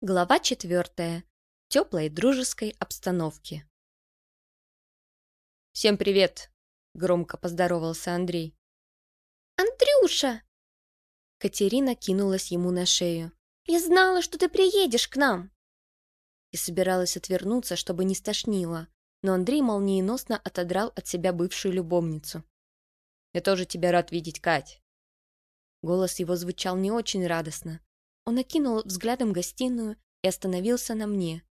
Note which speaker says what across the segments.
Speaker 1: Глава четвертая. Теплой дружеской обстановки. «Всем привет!» — громко поздоровался Андрей.
Speaker 2: «Андрюша!»
Speaker 1: Катерина кинулась ему на шею.
Speaker 2: «Я знала, что ты приедешь к нам!»
Speaker 1: И собиралась отвернуться, чтобы не стошнило, но Андрей молниеносно отодрал от себя бывшую любовницу. «Я тоже тебя рад видеть, Кать!» Голос его звучал не очень радостно, он окинул взглядом гостиную и остановился на мне.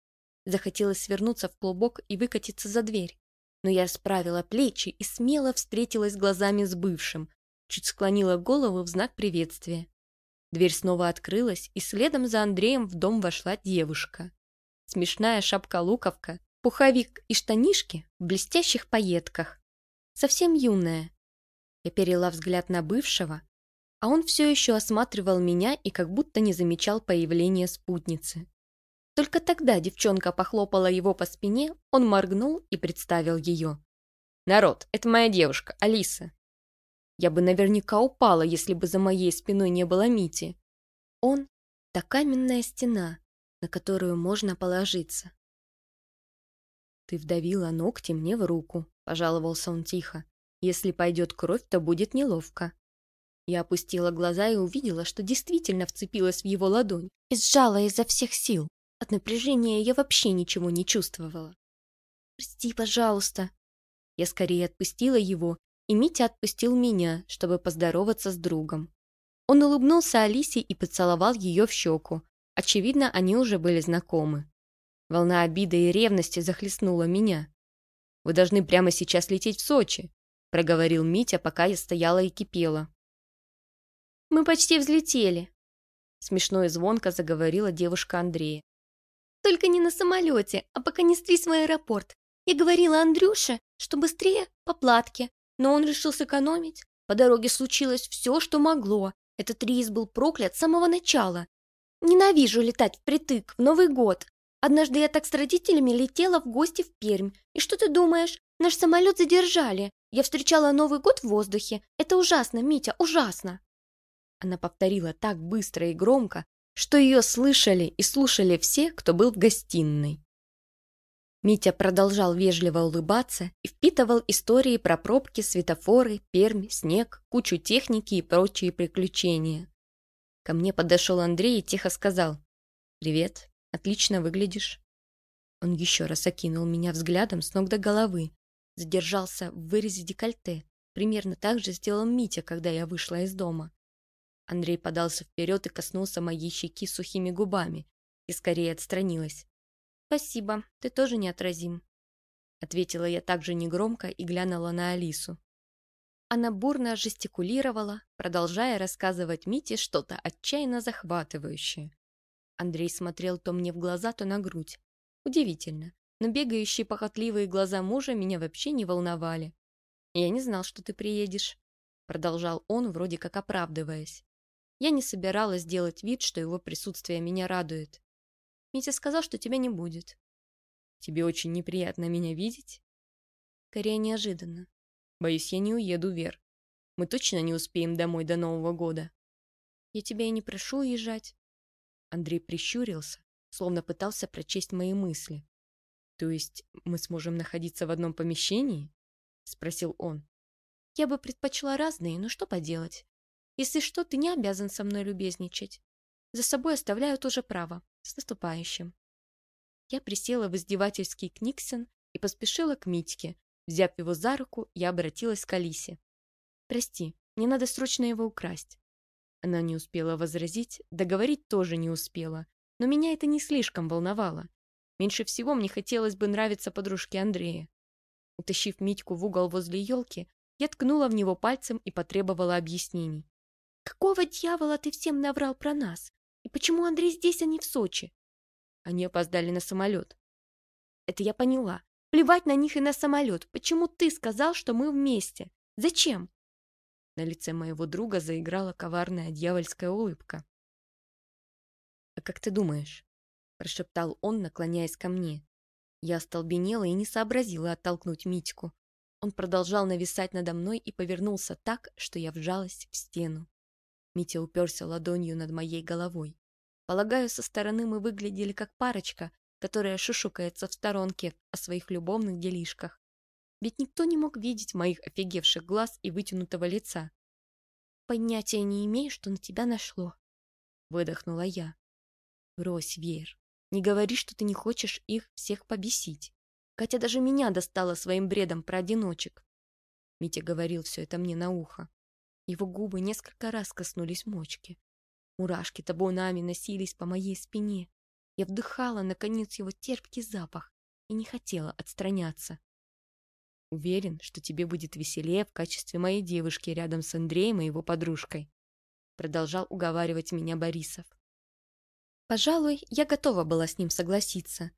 Speaker 1: Захотелось свернуться в клубок и выкатиться за дверь. Но я расправила плечи и смело встретилась глазами с бывшим, чуть склонила голову в знак приветствия. Дверь снова открылась, и следом за Андреем в дом вошла девушка. Смешная шапка-луковка, пуховик и штанишки в блестящих пайетках. Совсем юная. Я перела взгляд на бывшего, а он все еще осматривал меня и как будто не замечал появления спутницы. Только тогда девчонка похлопала его по спине, он моргнул и представил ее. «Народ, это моя девушка, Алиса». Я бы наверняка упала, если бы за моей спиной не было Мити. Он — та каменная стена, на которую можно положиться. «Ты вдавила ногти мне в руку», — пожаловался он тихо. «Если пойдет кровь, то будет неловко». Я опустила глаза и увидела, что действительно вцепилась в его ладонь и сжала изо всех сил. От напряжения я вообще ничего не чувствовала. «Прости, пожалуйста». Я скорее отпустила его, и Митя отпустил меня, чтобы поздороваться с другом. Он улыбнулся Алисе и поцеловал ее в щеку. Очевидно, они уже были знакомы. Волна обиды и ревности захлестнула меня. «Вы должны прямо сейчас лететь в Сочи», — проговорил Митя, пока я стояла и кипела.
Speaker 2: Мы почти взлетели.
Speaker 1: Смешно и звонко заговорила девушка Андрея.
Speaker 2: Только не на самолете, а пока неслись в аэропорт. Я говорила Андрюше, что быстрее по платке, но он решил сэкономить. По дороге случилось все, что могло. Этот рейс был проклят с самого начала. Ненавижу летать впритык в Новый год. Однажды я так с родителями летела в гости в Пермь. И что ты думаешь? Наш самолет задержали. Я встречала Новый год в воздухе. Это ужасно, Митя, ужасно.
Speaker 1: Она повторила так быстро и громко, что ее слышали и слушали все, кто был в гостиной. Митя продолжал вежливо улыбаться и впитывал истории про пробки, светофоры, пермь, снег, кучу техники и прочие приключения. Ко мне подошел Андрей и тихо сказал «Привет, отлично выглядишь». Он еще раз окинул меня взглядом с ног до головы, задержался в вырезе декольте. Примерно так же сделал Митя, когда я вышла из дома. Андрей подался вперед и коснулся моей щеки сухими губами и скорее отстранилась. «Спасибо, ты тоже неотразим», — ответила я также негромко и глянула на Алису. Она бурно жестикулировала, продолжая рассказывать Мите что-то отчаянно захватывающее. Андрей смотрел то мне в глаза, то на грудь. Удивительно, но бегающие похотливые глаза мужа меня вообще не волновали. «Я не знал, что ты приедешь», — продолжал он, вроде как оправдываясь. Я не собиралась делать вид, что его присутствие меня радует. Митя сказал, что тебя не будет. Тебе очень неприятно меня видеть? Скорее неожиданно. Боюсь, я не уеду, Вер. Мы точно не успеем домой до Нового года. Я тебя и не прошу уезжать. Андрей прищурился, словно пытался прочесть мои мысли. То есть мы сможем находиться в одном помещении? Спросил он. Я бы предпочла разные, но что поделать? Если что, ты не обязан со мной любезничать. За собой оставляю тоже право. С наступающим. Я присела в издевательский книгсон и поспешила к Митьке. Взяв его за руку, я обратилась к Алисе. «Прости, мне надо срочно его украсть». Она не успела возразить, договорить тоже не успела, но меня это не слишком волновало. Меньше всего мне хотелось бы нравиться подружке Андрея. Утащив Митьку в угол возле елки, я ткнула в него пальцем и потребовала объяснений. Какого дьявола ты всем наврал про нас? И почему Андрей здесь, а не в Сочи? Они опоздали на самолет. Это я поняла. Плевать на них и на самолет. Почему ты сказал, что мы вместе? Зачем? На лице моего друга заиграла коварная дьявольская улыбка. «А как ты думаешь?» – прошептал он, наклоняясь ко мне. Я остолбенела и не сообразила оттолкнуть Митьку. Он продолжал нависать надо мной и повернулся так, что я вжалась в стену. Митя уперся ладонью над моей головой. Полагаю, со стороны мы выглядели как парочка, которая шушукается в сторонке о своих любовных делишках. Ведь никто не мог видеть моих офигевших глаз и вытянутого лица.
Speaker 2: «Понятия не имею, что на тебя нашло», — выдохнула я.
Speaker 1: «Брось, Вер, не говори, что ты не хочешь их всех побесить. Катя даже меня достала своим бредом про одиночек». Митя говорил все это мне на ухо. Его губы несколько раз коснулись мочки. Мурашки табунами носились по моей спине. Я вдыхала, наконец, его терпкий запах и не хотела отстраняться. Уверен, что тебе будет веселее в качестве моей девушки рядом с Андреем и его подружкой. Продолжал уговаривать меня Борисов. Пожалуй, я готова была с ним согласиться.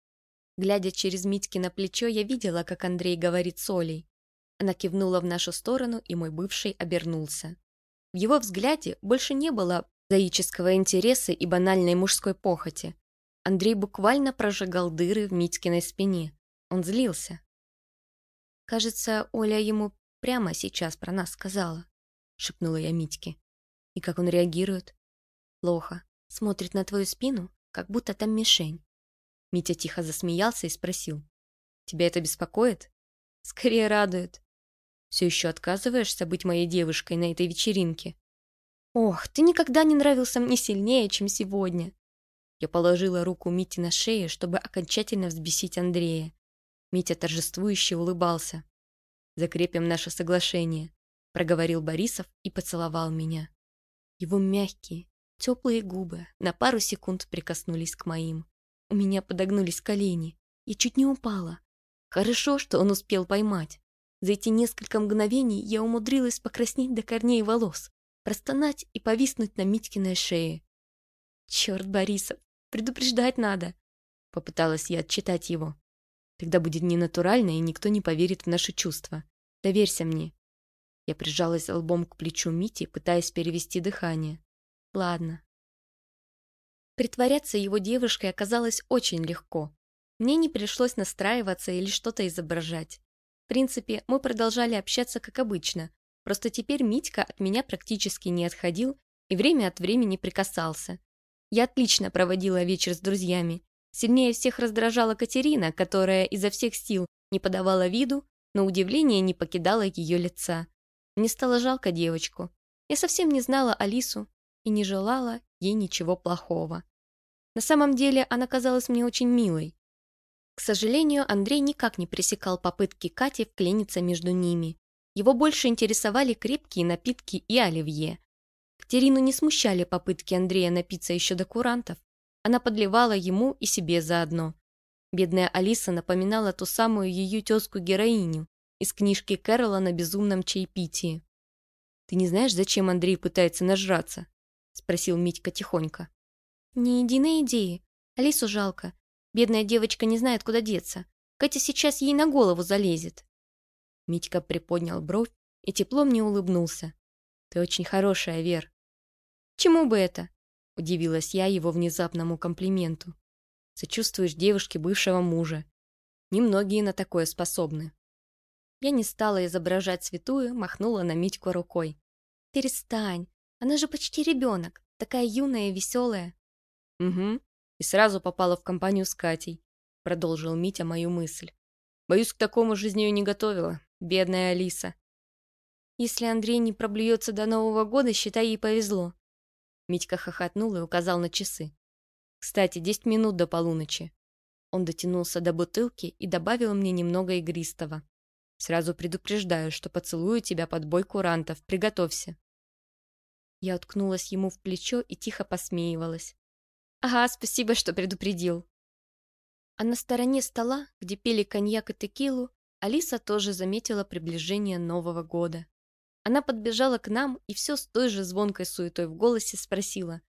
Speaker 1: Глядя через Митьки на плечо, я видела, как Андрей говорит с Олей. Она кивнула в нашу сторону, и мой бывший обернулся. В его взгляде больше не было заического интереса и банальной мужской похоти. Андрей буквально прожигал дыры в Митькиной спине. Он злился. «Кажется, Оля ему прямо сейчас про нас сказала», — шепнула я Митьке. «И как он реагирует?» «Плохо. Смотрит на твою спину, как будто там мишень». Митя тихо засмеялся и спросил. «Тебя это беспокоит?» «Скорее радует». «Все еще отказываешься быть моей девушкой на этой вечеринке?» «Ох, ты никогда не нравился мне сильнее, чем сегодня!» Я положила руку Мите на шею, чтобы окончательно взбесить Андрея. Митя торжествующе улыбался. «Закрепим наше соглашение», — проговорил Борисов и поцеловал меня. Его мягкие, теплые губы на пару секунд прикоснулись к моим. У меня подогнулись колени. Я чуть не упала. Хорошо, что он успел поймать. За эти несколько мгновений я умудрилась покраснеть до корней волос, простонать и повиснуть на Митькиной шее. «Черт, Борисов, предупреждать надо!» Попыталась я отчитать его. Тогда будет ненатурально, и никто не поверит в наши чувства. Доверься мне. Я прижалась лбом к плечу Мити, пытаясь перевести дыхание. Ладно. Притворяться его девушкой оказалось очень легко. Мне не пришлось настраиваться или что-то изображать. В принципе, мы продолжали общаться как обычно, просто теперь Митька от меня практически не отходил и время от времени прикасался. Я отлично проводила вечер с друзьями. Сильнее всех раздражала Катерина, которая изо всех сил не подавала виду, но удивление не покидало ее лица. Мне стало жалко девочку. Я совсем не знала Алису и не желала ей ничего плохого. На самом деле она казалась мне очень милой. К сожалению, Андрей никак не пресекал попытки Кати вклиниться между ними. Его больше интересовали крепкие напитки и оливье. Катерину не смущали попытки Андрея напиться еще до курантов. Она подливала ему и себе заодно. Бедная Алиса напоминала ту самую ее тезку-героиню из книжки Кэрола на безумном чаепитии. «Ты не знаешь, зачем Андрей пытается нажраться?» — спросил Митька тихонько. «Ни единой идеи. Алису жалко. Бедная девочка не знает, куда деться. Катя сейчас ей на голову залезет». Митька приподнял бровь и тепло мне улыбнулся. «Ты очень хорошая, Вер». «Чему бы это?» — удивилась я его внезапному комплименту сочувствуешь девушке бывшего мужа. Немногие на такое способны. Я не стала изображать святую, махнула на Митьку рукой. «Перестань, она же почти ребенок, такая юная и веселая». «Угу, и сразу попала в компанию с Катей», продолжил Митя мою мысль. «Боюсь, к такому жизнь ее не готовила, бедная Алиса». «Если Андрей не проблюется до Нового года, считай, ей повезло». Митька хохотнул и указал на часы. Кстати, десять минут до полуночи. Он дотянулся до бутылки и добавил мне немного игристого. Сразу предупреждаю, что поцелую тебя под бой курантов. Приготовься. Я уткнулась ему в плечо и тихо посмеивалась. «Ага, спасибо, что предупредил». А на стороне стола, где пели коньяк и текилу, Алиса тоже заметила приближение Нового года. Она подбежала к нам и все с той же звонкой суетой в голосе спросила.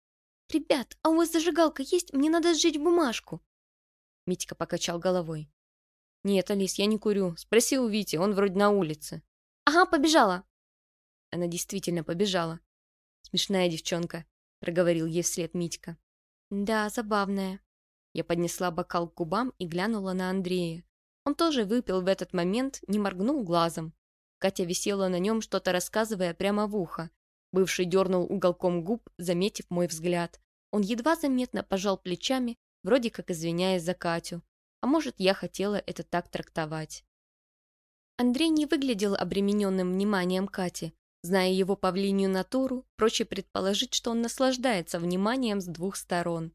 Speaker 1: «Ребят, а у вас зажигалка есть? Мне надо сжечь бумажку». Митька покачал головой. «Нет, Алис, я не курю. Спроси у Вити, он вроде на улице». «Ага, побежала». Она действительно побежала. «Смешная девчонка», — проговорил ей вслед Митька. «Да, забавная». Я поднесла бокал к губам и глянула на Андрея. Он тоже выпил в этот момент, не моргнул глазом. Катя висела на нем, что-то рассказывая прямо в ухо. Бывший дернул уголком губ, заметив мой взгляд. Он едва заметно пожал плечами, вроде как извиняясь за Катю. А может, я хотела это так трактовать. Андрей не выглядел обремененным вниманием Кати. Зная его павлинью натуру, проще предположить, что он наслаждается вниманием с двух сторон.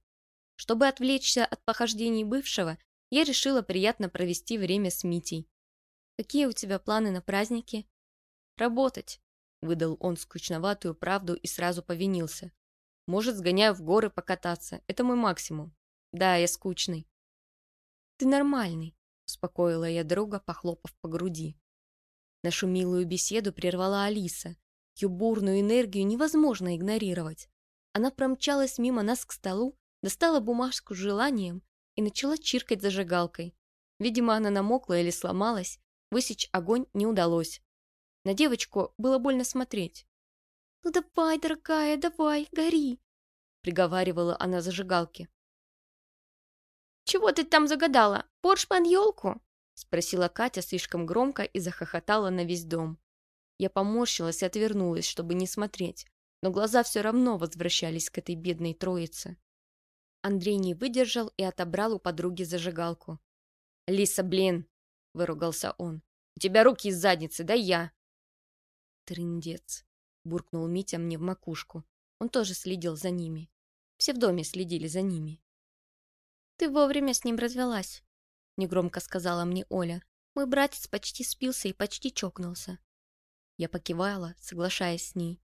Speaker 1: Чтобы отвлечься от похождений бывшего, я решила приятно провести время с Митей. «Какие у тебя планы на праздники?» «Работать», — выдал он скучноватую правду и сразу повинился. «Может, сгоняю в горы покататься. Это мой максимум. Да, я скучный». «Ты нормальный», — успокоила я друга, похлопав по груди. Нашу милую беседу прервала Алиса. Ее бурную энергию невозможно игнорировать. Она промчалась мимо нас к столу, достала бумажку с желанием и начала чиркать зажигалкой. Видимо, она намокла или сломалась, высечь огонь не удалось. На девочку было больно смотреть. «Ну давай, дорогая, давай, гори!» приговаривала она зажигалке.
Speaker 2: «Чего ты там загадала? Порш под елку?»
Speaker 1: Спросила Катя слишком громко и захохотала на весь дом. Я поморщилась и отвернулась, чтобы не смотреть, но глаза все равно возвращались к этой бедной троице. Андрей не выдержал и отобрал у подруги зажигалку. «Лиса, блин!» — выругался он. «У тебя руки из задницы, да я!» «Трындец!» — буркнул Митя мне в макушку. Он тоже следил за ними. Все в доме следили за ними.
Speaker 2: «Ты вовремя с ним развелась», — негромко сказала мне Оля. «Мой братец почти спился и почти чокнулся».
Speaker 1: Я покивала, соглашаясь с ней.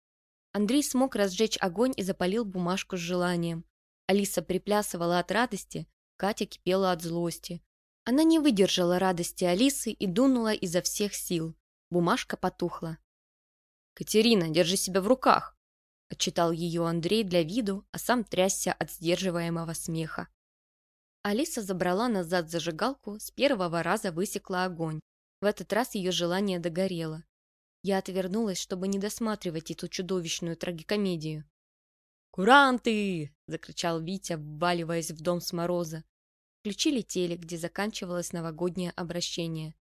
Speaker 1: Андрей смог разжечь огонь и запалил бумажку с желанием. Алиса приплясывала от радости, Катя кипела от злости. Она не выдержала радости Алисы и дунула изо всех сил. Бумажка потухла. «Катерина, держи себя в руках!» — отчитал ее Андрей для виду, а сам трясся от сдерживаемого смеха. Алиса забрала назад зажигалку, с первого раза высекла огонь. В этот раз ее желание догорело. Я отвернулась, чтобы не досматривать эту чудовищную трагикомедию. «Куранты!» — закричал Витя, вваливаясь в дом с мороза. Включили телек, где заканчивалось новогоднее обращение.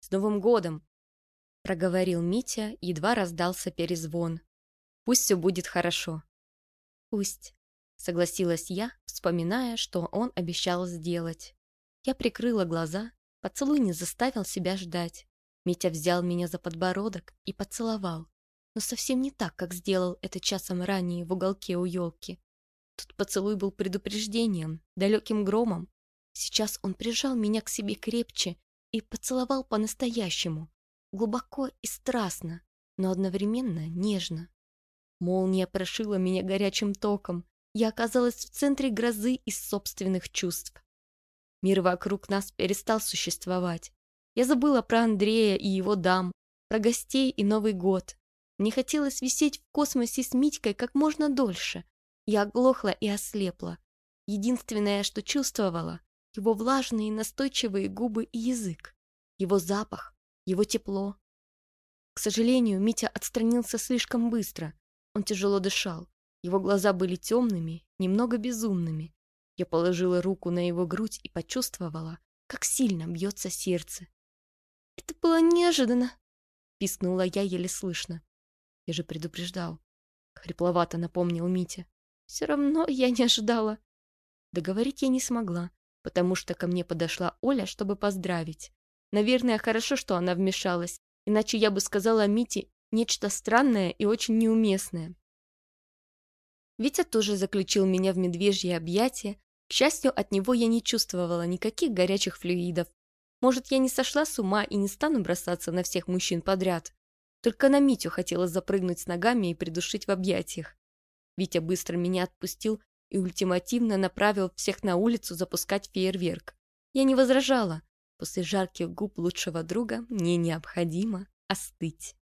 Speaker 1: «С Новым годом!» — проговорил Митя, едва раздался перезвон. «Пусть все будет хорошо». «Пусть», — согласилась я, вспоминая, что он обещал сделать. Я прикрыла глаза, поцелуй не заставил себя ждать. Митя взял меня за подбородок и поцеловал но совсем не так, как сделал это часом ранее в уголке у елки. Тот поцелуй был предупреждением, далеким громом. Сейчас он прижал меня к себе крепче и поцеловал по-настоящему, глубоко и страстно, но одновременно нежно. Молния прошила меня горячим током. Я оказалась в центре грозы из собственных чувств. Мир вокруг нас перестал существовать. Я забыла про Андрея и его дам, про гостей и Новый год. Мне хотелось висеть в космосе с Митькой как можно дольше. Я оглохла и ослепла. Единственное, что чувствовала, его влажные настойчивые губы и язык, его запах, его тепло. К сожалению, Митя отстранился слишком быстро. Он тяжело дышал. Его глаза были темными, немного безумными. Я положила руку на его грудь и почувствовала, как сильно бьется сердце. «Это было неожиданно!» — пискнула я еле слышно. Я же предупреждал. Хрипловато напомнил Митя. Все равно я не ожидала. Договорить я не смогла, потому что ко мне подошла Оля, чтобы поздравить. Наверное, хорошо, что она вмешалась, иначе я бы сказала Мите нечто странное и очень неуместное. Витя тоже заключил меня в медвежье объятие. К счастью, от него я не чувствовала никаких горячих флюидов. Может, я не сошла с ума и не стану бросаться на всех мужчин подряд. Только на Митю хотелось запрыгнуть с ногами и придушить в объятиях. Витя быстро меня отпустил и ультимативно направил всех на улицу запускать фейерверк. Я не возражала. После жарких губ лучшего друга мне необходимо остыть.